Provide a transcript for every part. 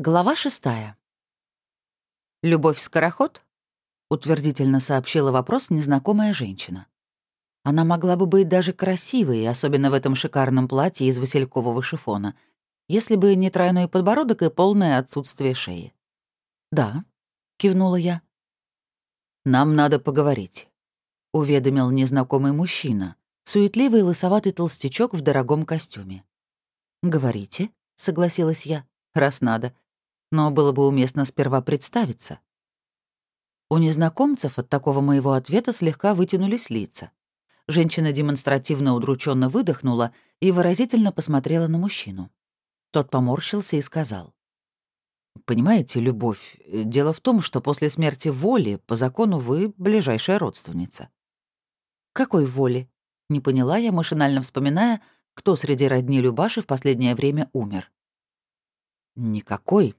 Глава шестая. «Любовь Скороход?» — утвердительно сообщила вопрос незнакомая женщина. Она могла бы быть даже красивой, особенно в этом шикарном платье из василькового шифона, если бы не тройной подбородок и полное отсутствие шеи. «Да», — кивнула я. «Нам надо поговорить», — уведомил незнакомый мужчина, суетливый лысоватый толстячок в дорогом костюме. «Говорите», — согласилась я, — «раз надо но было бы уместно сперва представиться. У незнакомцев от такого моего ответа слегка вытянулись лица. Женщина демонстративно удрученно выдохнула и выразительно посмотрела на мужчину. Тот поморщился и сказал. «Понимаете, Любовь, дело в том, что после смерти Воли, по закону, вы ближайшая родственница». «Какой Воли?» — не поняла я, машинально вспоминая, кто среди родни Любаши в последнее время умер. «Никакой,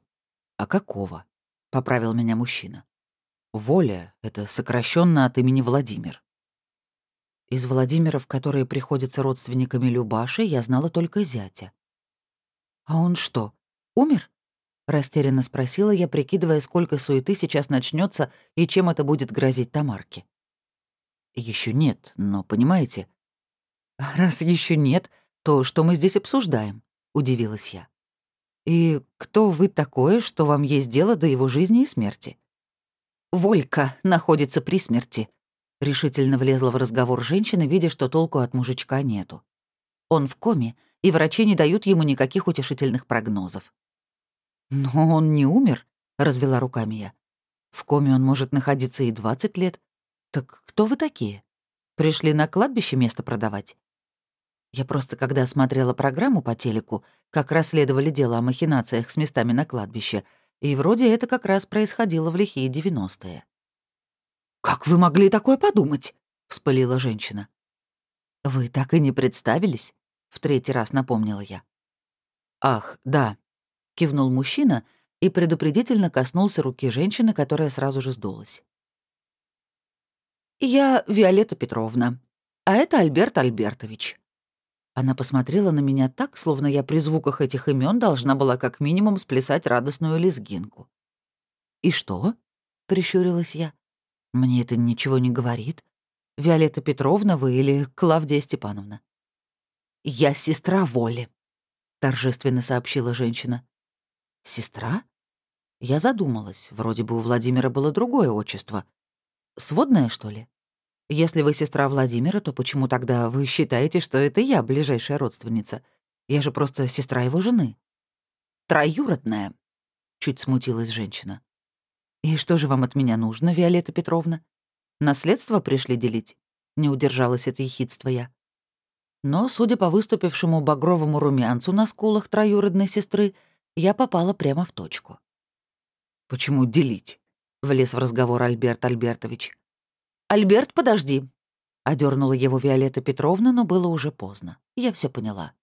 «А какого?» — поправил меня мужчина. «Воля — это сокращенно от имени Владимир». Из Владимиров, которые приходятся родственниками Любаши, я знала только зятя. «А он что, умер?» — растерянно спросила я, прикидывая, сколько суеты сейчас начнется и чем это будет грозить Тамарке. Еще нет, но понимаете...» «Раз еще нет, то что мы здесь обсуждаем?» — удивилась я. И кто вы такое, что вам есть дело до его жизни и смерти?» «Волька находится при смерти», — решительно влезла в разговор женщина, видя, что толку от мужичка нету. «Он в коме, и врачи не дают ему никаких утешительных прогнозов». «Но он не умер», — развела руками я. «В коме он может находиться и 20 лет. Так кто вы такие? Пришли на кладбище место продавать?» Я просто, когда смотрела программу по телеку, как расследовали дело о махинациях с местами на кладбище, и вроде это как раз происходило в лихие девяностые. «Как вы могли такое подумать?» — вспылила женщина. «Вы так и не представились?» — в третий раз напомнила я. «Ах, да», — кивнул мужчина и предупредительно коснулся руки женщины, которая сразу же сдулась. «Я Виолетта Петровна, а это Альберт Альбертович. Она посмотрела на меня так, словно я при звуках этих имен должна была как минимум сплясать радостную лезгинку. «И что?» — прищурилась я. «Мне это ничего не говорит. Виолетта Петровна вы или Клавдия Степановна?» «Я сестра Воли», — торжественно сообщила женщина. «Сестра?» Я задумалась. Вроде бы у Владимира было другое отчество. Сводное, что ли? Если вы сестра Владимира, то почему тогда вы считаете, что это я, ближайшая родственница? Я же просто сестра его жены». «Троюродная», — чуть смутилась женщина. «И что же вам от меня нужно, Виолетта Петровна? Наследство пришли делить?» Не удержалась от ехидства я. Но, судя по выступившему багровому румянцу на скулах троюродной сестры, я попала прямо в точку. «Почему делить?» — влез в разговор Альберт Альбертович. «Альберт, подожди», — одернула его Виолетта Петровна, но было уже поздно. Я все поняла.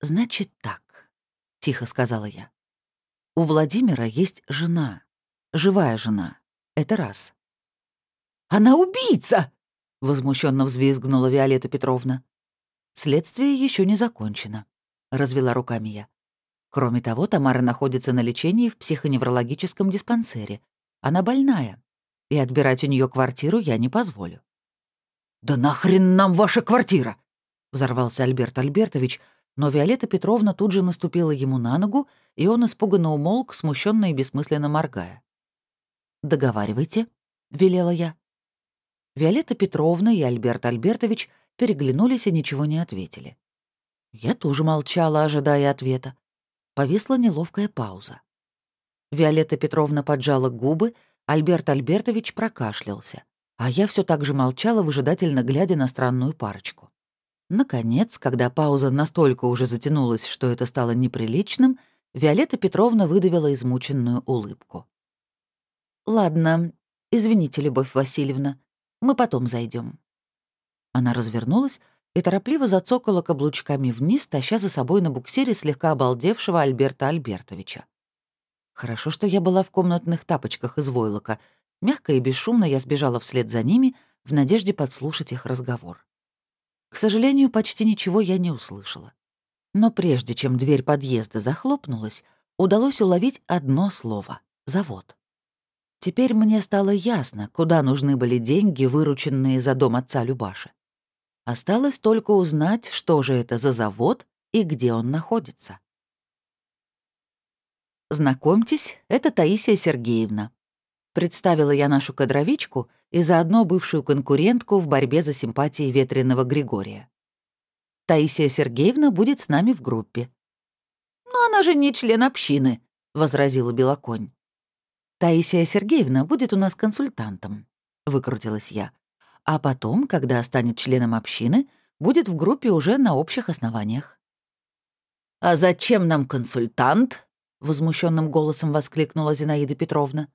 «Значит так», — тихо сказала я. «У Владимира есть жена, живая жена. Это раз». «Она убийца!» — возмущенно взвизгнула Виолетта Петровна. «Следствие еще не закончено», — развела руками я. Кроме того, Тамара находится на лечении в психоневрологическом диспансере. Она больная, и отбирать у нее квартиру я не позволю. «Да нахрен нам ваша квартира?» — взорвался Альберт Альбертович, но Виолетта Петровна тут же наступила ему на ногу, и он испуганно умолк, смущенно и бессмысленно моргая. «Договаривайте», — велела я. Виолетта Петровна и Альберт Альбертович переглянулись и ничего не ответили. Я тоже молчала, ожидая ответа. Повисла неловкая пауза. Виолетта Петровна поджала губы, Альберт Альбертович прокашлялся, а я все так же молчала, выжидательно глядя на странную парочку. Наконец, когда пауза настолько уже затянулась, что это стало неприличным, Виолетта Петровна выдавила измученную улыбку. «Ладно, извините, Любовь Васильевна, мы потом зайдем. Она развернулась и торопливо зацокала каблучками вниз, таща за собой на буксире слегка обалдевшего Альберта Альбертовича. Хорошо, что я была в комнатных тапочках из войлока. Мягко и бесшумно я сбежала вслед за ними в надежде подслушать их разговор. К сожалению, почти ничего я не услышала. Но прежде чем дверь подъезда захлопнулась, удалось уловить одно слово — «завод». Теперь мне стало ясно, куда нужны были деньги, вырученные за дом отца Любаши. Осталось только узнать, что же это за завод и где он находится. «Знакомьтесь, это Таисия Сергеевна». Представила я нашу кадровичку и заодно бывшую конкурентку в борьбе за симпатии ветреного Григория. Таисия Сергеевна будет с нами в группе. «Но она же не член общины», — возразила Белоконь. «Таисия Сергеевна будет у нас консультантом», — выкрутилась я. «А потом, когда станет членом общины, будет в группе уже на общих основаниях». «А зачем нам консультант?» — возмущенным голосом воскликнула Зинаида Петровна.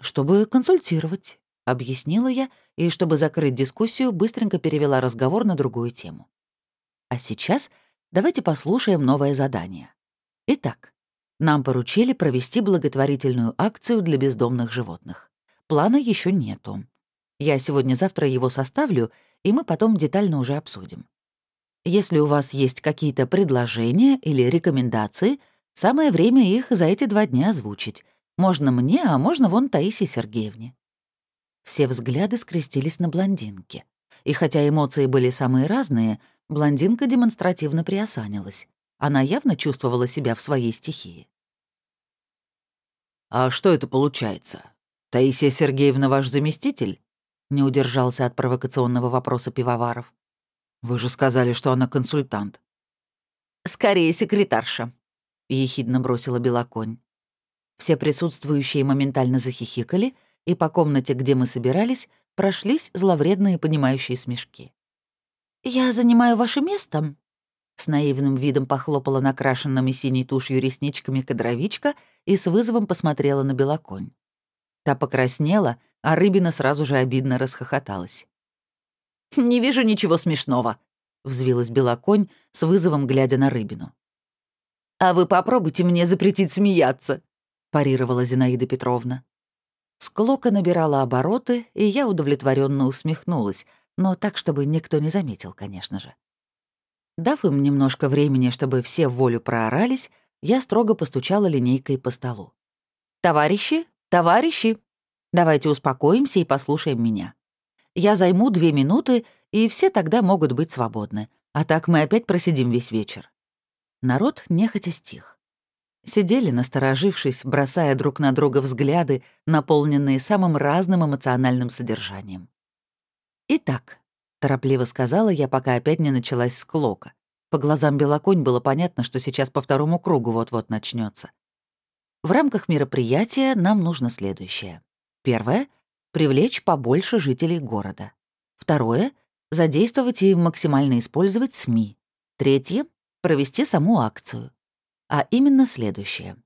«Чтобы консультировать», — объяснила я, и, чтобы закрыть дискуссию, быстренько перевела разговор на другую тему. А сейчас давайте послушаем новое задание. Итак, нам поручили провести благотворительную акцию для бездомных животных. Плана еще нету. Я сегодня-завтра его составлю, и мы потом детально уже обсудим. Если у вас есть какие-то предложения или рекомендации, самое время их за эти два дня озвучить. Можно мне, а можно вон Таисии Сергеевне. Все взгляды скрестились на блондинке. И хотя эмоции были самые разные, блондинка демонстративно приосанилась. Она явно чувствовала себя в своей стихии. «А что это получается? Таисия Сергеевна ваш заместитель?» Не удержался от провокационного вопроса пивоваров. «Вы же сказали, что она консультант». «Скорее секретарша», — ехидно бросила Белоконь. Все присутствующие моментально захихикали, и по комнате, где мы собирались, прошлись зловредные понимающие смешки. «Я занимаю ваше место?» С наивным видом похлопала накрашенными синей тушью ресничками кадровичка и с вызовом посмотрела на белоконь. Та покраснела, а Рыбина сразу же обидно расхохоталась. «Не вижу ничего смешного», — взвилась белоконь с вызовом, глядя на Рыбину. «А вы попробуйте мне запретить смеяться», — парировала Зинаида Петровна. Склока набирала обороты, и я удовлетворенно усмехнулась, но так, чтобы никто не заметил, конечно же. Дав им немножко времени, чтобы все в волю проорались, я строго постучала линейкой по столу. «Товарищи, товарищи, давайте успокоимся и послушаем меня. Я займу две минуты, и все тогда могут быть свободны, а так мы опять просидим весь вечер». Народ нехотя стих. Сидели, насторожившись, бросая друг на друга взгляды, наполненные самым разным эмоциональным содержанием. Итак, — торопливо сказала я, пока опять не началась склока. По глазам Белоконь было понятно, что сейчас по второму кругу вот-вот начнется. В рамках мероприятия нам нужно следующее. Первое — привлечь побольше жителей города. Второе — задействовать и максимально использовать СМИ. Третье — провести саму акцию. А именно следующее.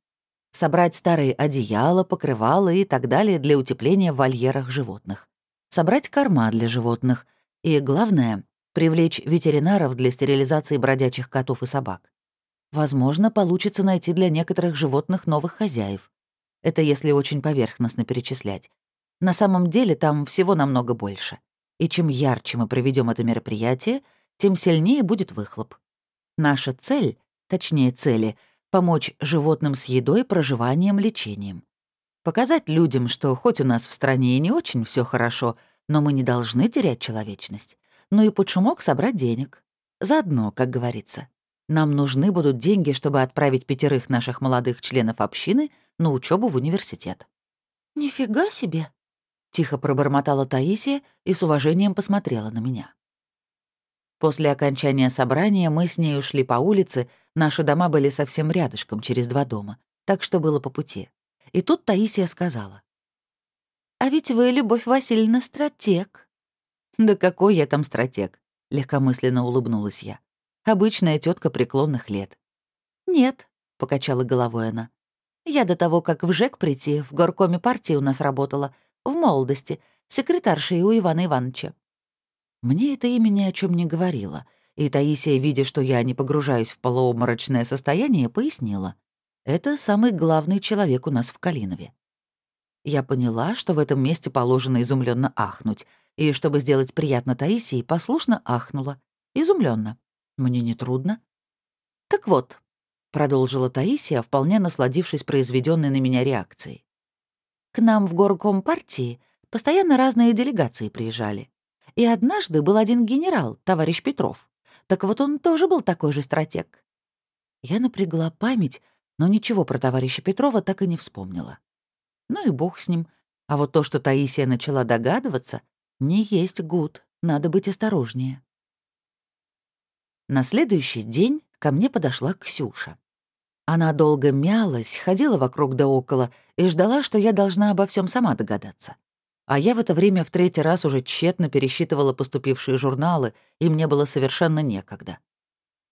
Собрать старые одеяла, покрывала и так далее для утепления в вольерах животных. Собрать корма для животных — и главное — привлечь ветеринаров для стерилизации бродячих котов и собак. Возможно, получится найти для некоторых животных новых хозяев. Это если очень поверхностно перечислять. На самом деле там всего намного больше. И чем ярче мы проведем это мероприятие, тем сильнее будет выхлоп. Наша цель, точнее цели, помочь животным с едой, проживанием, лечением. Показать людям, что хоть у нас в стране и не очень все хорошо — но мы не должны терять человечность. Ну и под шумок собрать денег. Заодно, как говорится. Нам нужны будут деньги, чтобы отправить пятерых наших молодых членов общины на учебу в университет. «Нифига себе!» — тихо пробормотала Таисия и с уважением посмотрела на меня. После окончания собрания мы с ней ушли по улице, наши дома были совсем рядышком, через два дома, так что было по пути. И тут Таисия сказала. «А ведь вы, Любовь Васильевна, стратег». «Да какой я там стратег?» — легкомысленно улыбнулась я. «Обычная тетка преклонных лет». «Нет», — покачала головой она. «Я до того, как в ЖЭК прийти, в горкоме партии у нас работала, в молодости, секретаршей у Ивана Ивановича». Мне это имя ни о чем не говорило, и Таисия, видя, что я не погружаюсь в полуобморочное состояние, пояснила. «Это самый главный человек у нас в Калинове. Я поняла, что в этом месте положено изумленно ахнуть, и, чтобы сделать приятно Таисии, послушно ахнула. Изумленно. Мне не трудно. Так вот, продолжила Таисия, вполне насладившись произведенной на меня реакцией. «К нам в горком партии постоянно разные делегации приезжали. И однажды был один генерал, товарищ Петров. Так вот он тоже был такой же стратег». Я напрягла память, но ничего про товарища Петрова так и не вспомнила. Ну и бог с ним. А вот то, что Таисия начала догадываться, не есть гуд, надо быть осторожнее. На следующий день ко мне подошла Ксюша. Она долго мялась, ходила вокруг да около и ждала, что я должна обо всем сама догадаться. А я в это время в третий раз уже тщетно пересчитывала поступившие журналы, и мне было совершенно некогда.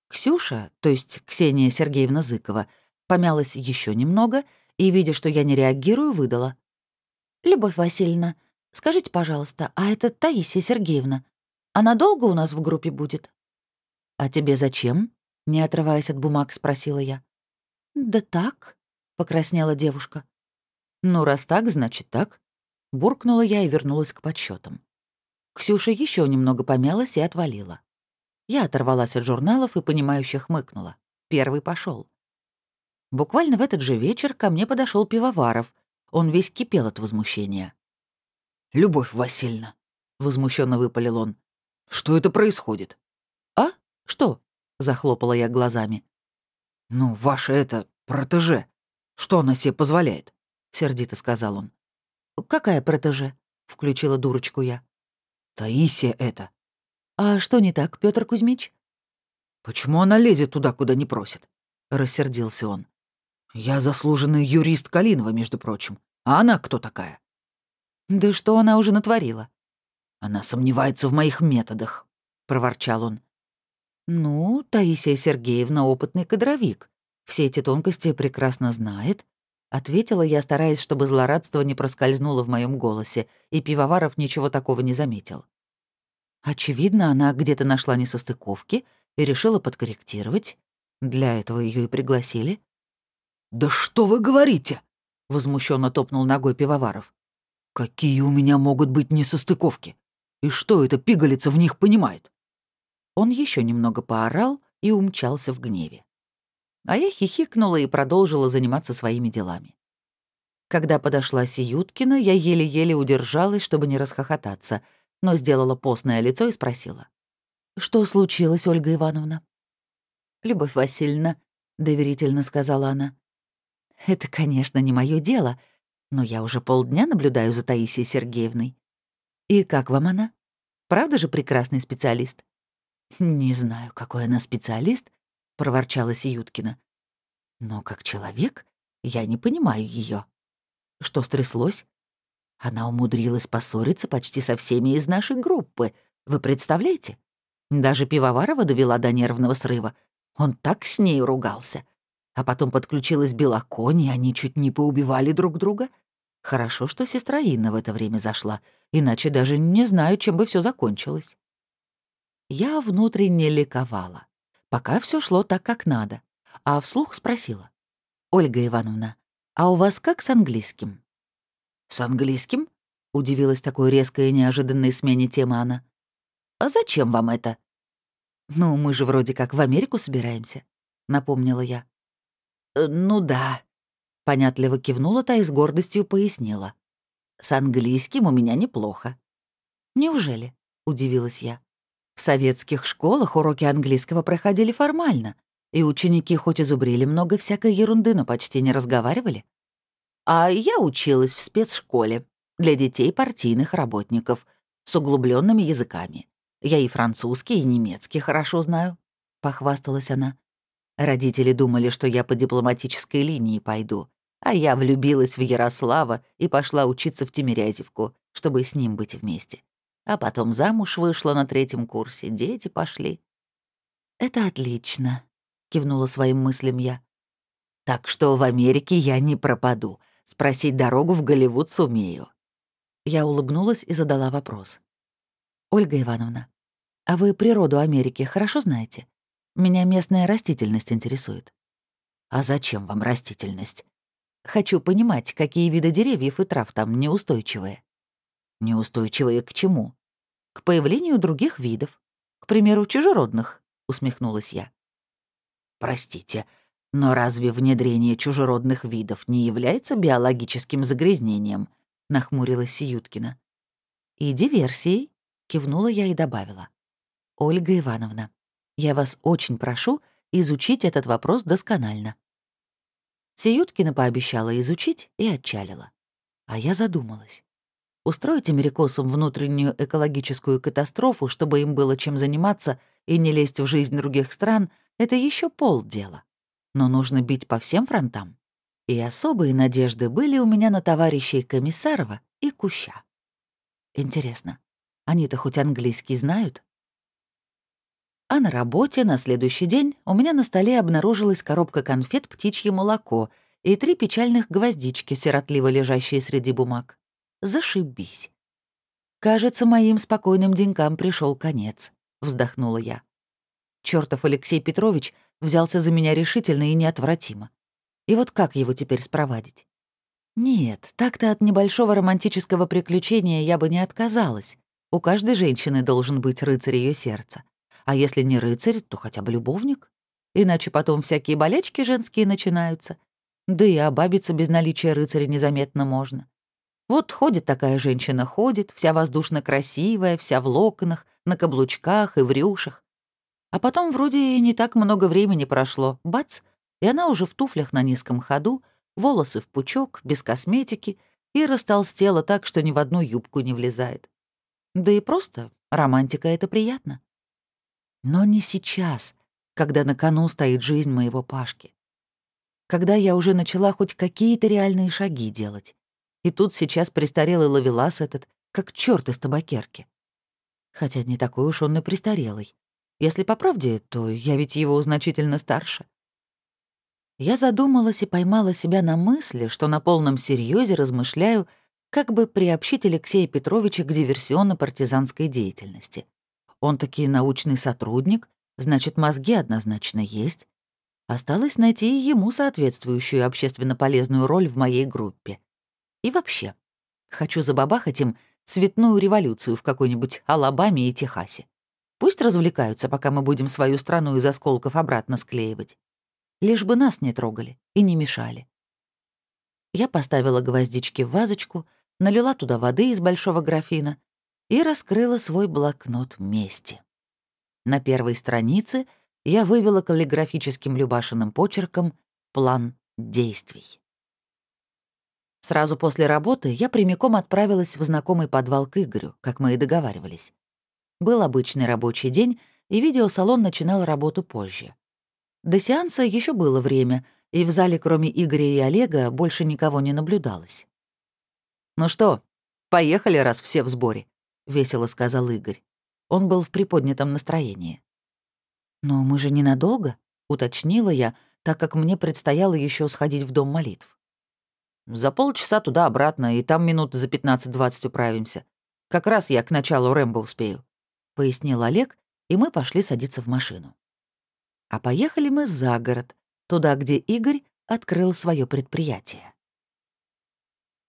Ксюша, то есть Ксения Сергеевна Зыкова, помялась еще немного и, видя, что я не реагирую, выдала. «Любовь Васильевна, скажите, пожалуйста, а это Таисия Сергеевна? Она долго у нас в группе будет?» «А тебе зачем?» — не отрываясь от бумаг, спросила я. «Да так», — покраснела девушка. «Ну, раз так, значит так». Буркнула я и вернулась к подсчетам. Ксюша еще немного помялась и отвалила. Я оторвалась от журналов и, понимающе хмыкнула. Первый пошел. Буквально в этот же вечер ко мне подошел пивоваров. Он весь кипел от возмущения. «Любовь Васильевна», — возмущенно выпалил он, — «что это происходит?» «А? Что?» — захлопала я глазами. «Ну, ваше это, протеже. Что она себе позволяет?» — сердито сказал он. «Какая протеже?» — включила дурочку я. «Таисия это». «А что не так, Петр Кузьмич?» «Почему она лезет туда, куда не просит?» — рассердился он. «Я заслуженный юрист Калинова, между прочим. А она кто такая?» «Да что она уже натворила?» «Она сомневается в моих методах», — проворчал он. «Ну, Таисия Сергеевна — опытный кадровик. Все эти тонкости прекрасно знает», — ответила я, стараясь, чтобы злорадство не проскользнуло в моем голосе, и Пивоваров ничего такого не заметил. Очевидно, она где-то нашла несостыковки и решила подкорректировать. Для этого ее и пригласили. «Да что вы говорите?» — возмущенно топнул ногой Пивоваров. «Какие у меня могут быть несостыковки? И что эта пигалица в них понимает?» Он еще немного поорал и умчался в гневе. А я хихикнула и продолжила заниматься своими делами. Когда подошла Сиюткина, я еле-еле удержалась, чтобы не расхохотаться, но сделала постное лицо и спросила. «Что случилось, Ольга Ивановна?» «Любовь Васильевна», — доверительно сказала она. «Это, конечно, не мое дело, но я уже полдня наблюдаю за Таисией Сергеевной. И как вам она? Правда же прекрасный специалист?» «Не знаю, какой она специалист», — проворчала Сиюткина. «Но как человек я не понимаю ее. Что стряслось? Она умудрилась поссориться почти со всеми из нашей группы. Вы представляете? Даже Пивоварова довела до нервного срыва. Он так с ней ругался. А потом подключилась Белоконь, и они чуть не поубивали друг друга. Хорошо, что сестра Инна в это время зашла, иначе даже не знаю, чем бы все закончилось. Я внутренне ликовала. Пока все шло так, как надо. А вслух спросила. «Ольга Ивановна, а у вас как с английским?» «С английским?» — удивилась такой резкой и неожиданной смене темы она. «А зачем вам это?» «Ну, мы же вроде как в Америку собираемся», — напомнила я. «Э, «Ну да», — понятливо кивнула та и с гордостью пояснила. «С английским у меня неплохо». «Неужели?» — удивилась я. В советских школах уроки английского проходили формально, и ученики хоть и зубрили много всякой ерунды, но почти не разговаривали. А я училась в спецшколе для детей партийных работников с углубленными языками. Я и французский, и немецкий хорошо знаю», — похвасталась она. Родители думали, что я по дипломатической линии пойду, а я влюбилась в Ярослава и пошла учиться в Тимирязевку, чтобы с ним быть вместе. А потом замуж вышла на третьем курсе, дети пошли. «Это отлично», — кивнула своим мыслям я. «Так что в Америке я не пропаду. Спросить дорогу в Голливуд сумею». Я улыбнулась и задала вопрос. «Ольга Ивановна, а вы природу Америки хорошо знаете? Меня местная растительность интересует». «А зачем вам растительность?» «Хочу понимать, какие виды деревьев и трав там неустойчивые». «Неустойчивые к чему?» к появлению других видов. К примеру, чужеродных», — усмехнулась я. «Простите, Но разве внедрение чужеродных видов не является биологическим загрязнением? Нахмурилась Сиюткина. И диверсией, кивнула я и добавила. Ольга Ивановна, я вас очень прошу изучить этот вопрос досконально. Сиюткина пообещала изучить и отчалила. А я задумалась. Устроить америкосам внутреннюю экологическую катастрофу, чтобы им было чем заниматься и не лезть в жизнь других стран, это еще полдела. Но нужно бить по всем фронтам. И особые надежды были у меня на товарищей Комиссарова и Куща. Интересно, они-то хоть английский знают? А на работе на следующий день у меня на столе обнаружилась коробка конфет «Птичье молоко» и три печальных гвоздички, сиротливо лежащие среди бумаг. Зашибись. Кажется, моим спокойным денькам пришел конец, вздохнула я. Чёртов Алексей Петрович взялся за меня решительно и неотвратимо. И вот как его теперь спровадить? Нет, так-то от небольшого романтического приключения я бы не отказалась. У каждой женщины должен быть рыцарь ее сердца. А если не рыцарь, то хотя бы любовник. Иначе потом всякие болячки женские начинаются. Да и обабиться без наличия рыцаря незаметно можно. Вот ходит такая женщина, ходит, вся воздушно красивая, вся в локонах, на каблучках и в рюшах. А потом вроде и не так много времени прошло. Бац! И она уже в туфлях на низком ходу, волосы в пучок, без косметики, и растолстела так, что ни в одну юбку не влезает. Да и просто романтика — это приятно. Но не сейчас, когда на кону стоит жизнь моего Пашки. Когда я уже начала хоть какие-то реальные шаги делать. И тут сейчас престарелый ловелас этот, как черт из табакерки. Хотя не такой уж он и престарелый. Если по правде, то я ведь его значительно старше. Я задумалась и поймала себя на мысли, что на полном серьезе размышляю, как бы приобщить Алексея Петровича к диверсионно-партизанской деятельности. Он таки научный сотрудник, значит, мозги однозначно есть. Осталось найти ему соответствующую общественно полезную роль в моей группе. И вообще, хочу забабахать им цветную революцию в какой-нибудь Алабаме и Техасе. Пусть развлекаются, пока мы будем свою страну из осколков обратно склеивать. Лишь бы нас не трогали и не мешали. Я поставила гвоздички в вазочку, налила туда воды из большого графина и раскрыла свой блокнот мести. На первой странице я вывела каллиграфическим любашенным почерком план действий. Сразу после работы я прямиком отправилась в знакомый подвал к Игорю, как мы и договаривались. Был обычный рабочий день, и видеосалон начинал работу позже. До сеанса еще было время, и в зале кроме Игоря и Олега больше никого не наблюдалось. «Ну что, поехали, раз все в сборе», — весело сказал Игорь. Он был в приподнятом настроении. «Но мы же ненадолго», — уточнила я, так как мне предстояло еще сходить в дом молитв. «За полчаса туда-обратно, и там минут за 15-20 управимся. Как раз я к началу Рэмбо успею», — пояснил Олег, и мы пошли садиться в машину. А поехали мы за город, туда, где Игорь открыл свое предприятие.